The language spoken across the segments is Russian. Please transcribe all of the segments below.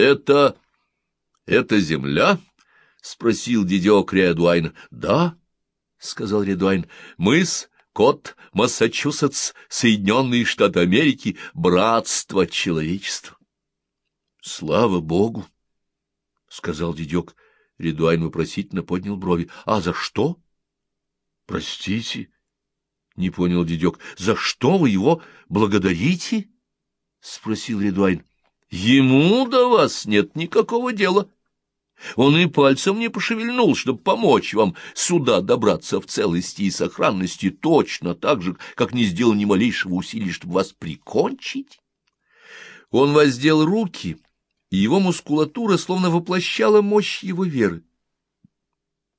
Это... это земля? — спросил дедек Редуайн. — Да, — сказал Редуайн. — Мыс, Кот, Массачусетс, Соединенные Штаты Америки, братство человечества. — Слава Богу! — сказал дедек. Редуайн вопросительно поднял брови. — А за что? — Простите, — не понял дедек. — За что вы его благодарите? — спросил Редуайн. — Ему до вас нет никакого дела. Он и пальцем не пошевельнул, чтобы помочь вам сюда добраться в целости и сохранности точно так же, как не сделал ни малейшего усилия, чтобы вас прикончить. Он воздел руки, и его мускулатура словно воплощала мощь его веры.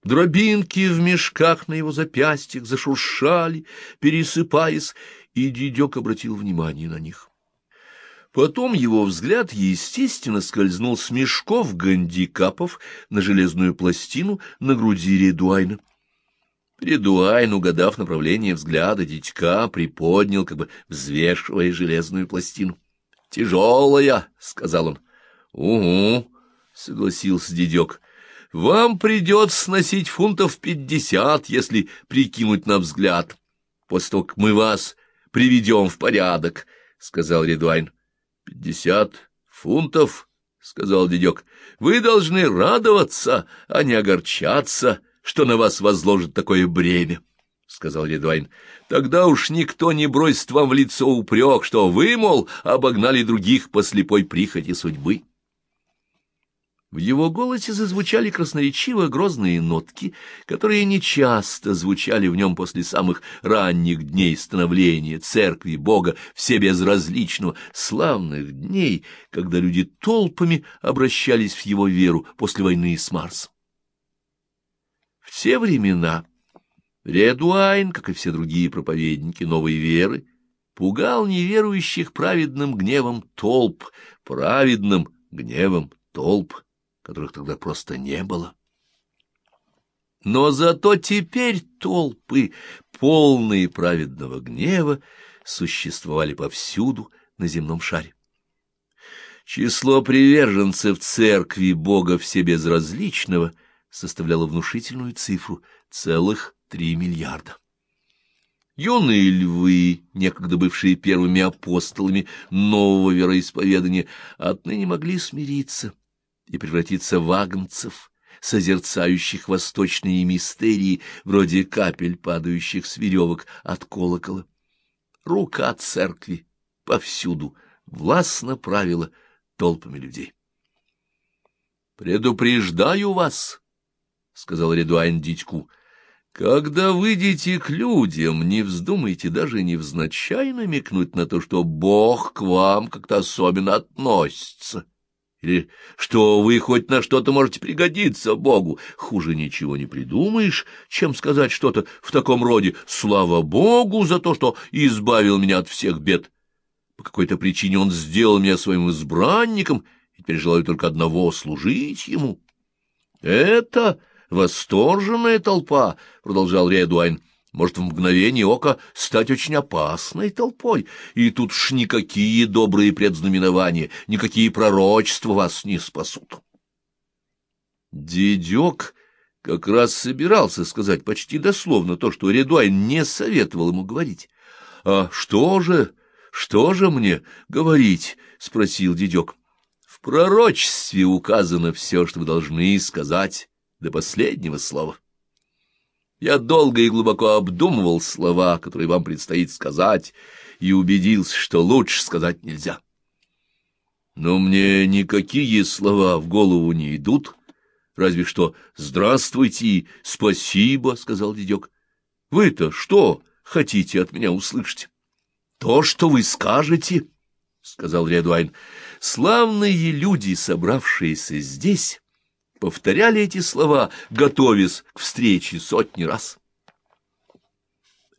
Дробинки в мешках на его запястьях зашуршали, пересыпаясь, и дедек обратил внимание на них. Потом его взгляд, естественно, скользнул с мешков гандикапов на железную пластину на груди Редуайна. Редуайн, угадав направление взгляда дитька, приподнял, как бы взвешивая железную пластину. — Тяжелая, — сказал он. — Угу, — согласился дедек. — Вам придется сносить фунтов пятьдесят, если прикинуть на взгляд, после того, как мы вас приведем в порядок, — сказал Редуайн. — Пятьдесят фунтов, — сказал дедек. — Вы должны радоваться, а не огорчаться, что на вас возложат такое бремя, — сказал Редуайн. — Тогда уж никто не бросит вам в лицо упрек, что вы, мол, обогнали других по слепой прихоти судьбы. В его голосе зазвучали красноречиво грозные нотки, которые нечасто звучали в нем после самых ранних дней становления церкви Бога всебезразличного, славных дней, когда люди толпами обращались в его веру после войны с Марсом. В те времена Редуайн, как и все другие проповедники новой веры, пугал неверующих праведным гневом толп, праведным гневом толп которых тогда просто не было. Но зато теперь толпы, полные праведного гнева, существовали повсюду на земном шаре. Число приверженцев церкви Бога Всебезразличного составляло внушительную цифру — целых три миллиарда. Юные львы, некогда бывшие первыми апостолами нового вероисповедания, отныне могли смириться — и превратиться в агнцев, созерцающих восточные мистерии, вроде капель, падающих с веревок от колокола. Рука церкви повсюду властно правила толпами людей. «Предупреждаю вас», — сказал Редуайн дитьку, — «когда выйдете к людям, не вздумайте даже невзначай намекнуть на то, что Бог к вам как-то особенно относится». Или что вы хоть на что-то можете пригодиться Богу. Хуже ничего не придумаешь, чем сказать что-то в таком роде «Слава Богу за то, что избавил меня от всех бед». По какой-то причине он сделал меня своим избранником, и теперь желаю только одного — служить ему. — Это восторженная толпа, — продолжал Редуайн, — может в мгновение ока стать очень опасной толпой, и тут ж никакие добрые предзнаменования, никакие пророчества вас не спасут. Дедек как раз собирался сказать почти дословно то, что Редуайн не советовал ему говорить. — А что же, что же мне говорить? — спросил дедек. — В пророчестве указано все, что вы должны сказать до последнего слова. Я долго и глубоко обдумывал слова, которые вам предстоит сказать, и убедился, что лучше сказать нельзя. Но мне никакие слова в голову не идут, разве что «здравствуйте» и «спасибо», — сказал дедек. «Вы-то что хотите от меня услышать?» «То, что вы скажете», — сказал Редуайн. «Славные люди, собравшиеся здесь» повторяли эти слова, готовясь к встрече сотни раз.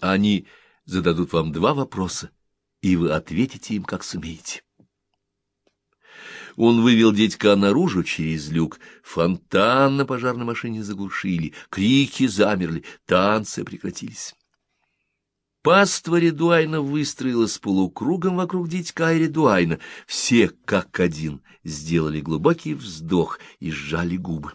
Они зададут вам два вопроса, и вы ответите им, как сумеете. Он вывел дядька наружу через люк. Фонтан на пожарной машине заглушили, крики замерли, танцы прекратились. Паства Редуайна выстроилась полукругом вокруг дитька и Редуайна. Все, как один, сделали глубокий вздох и сжали губы.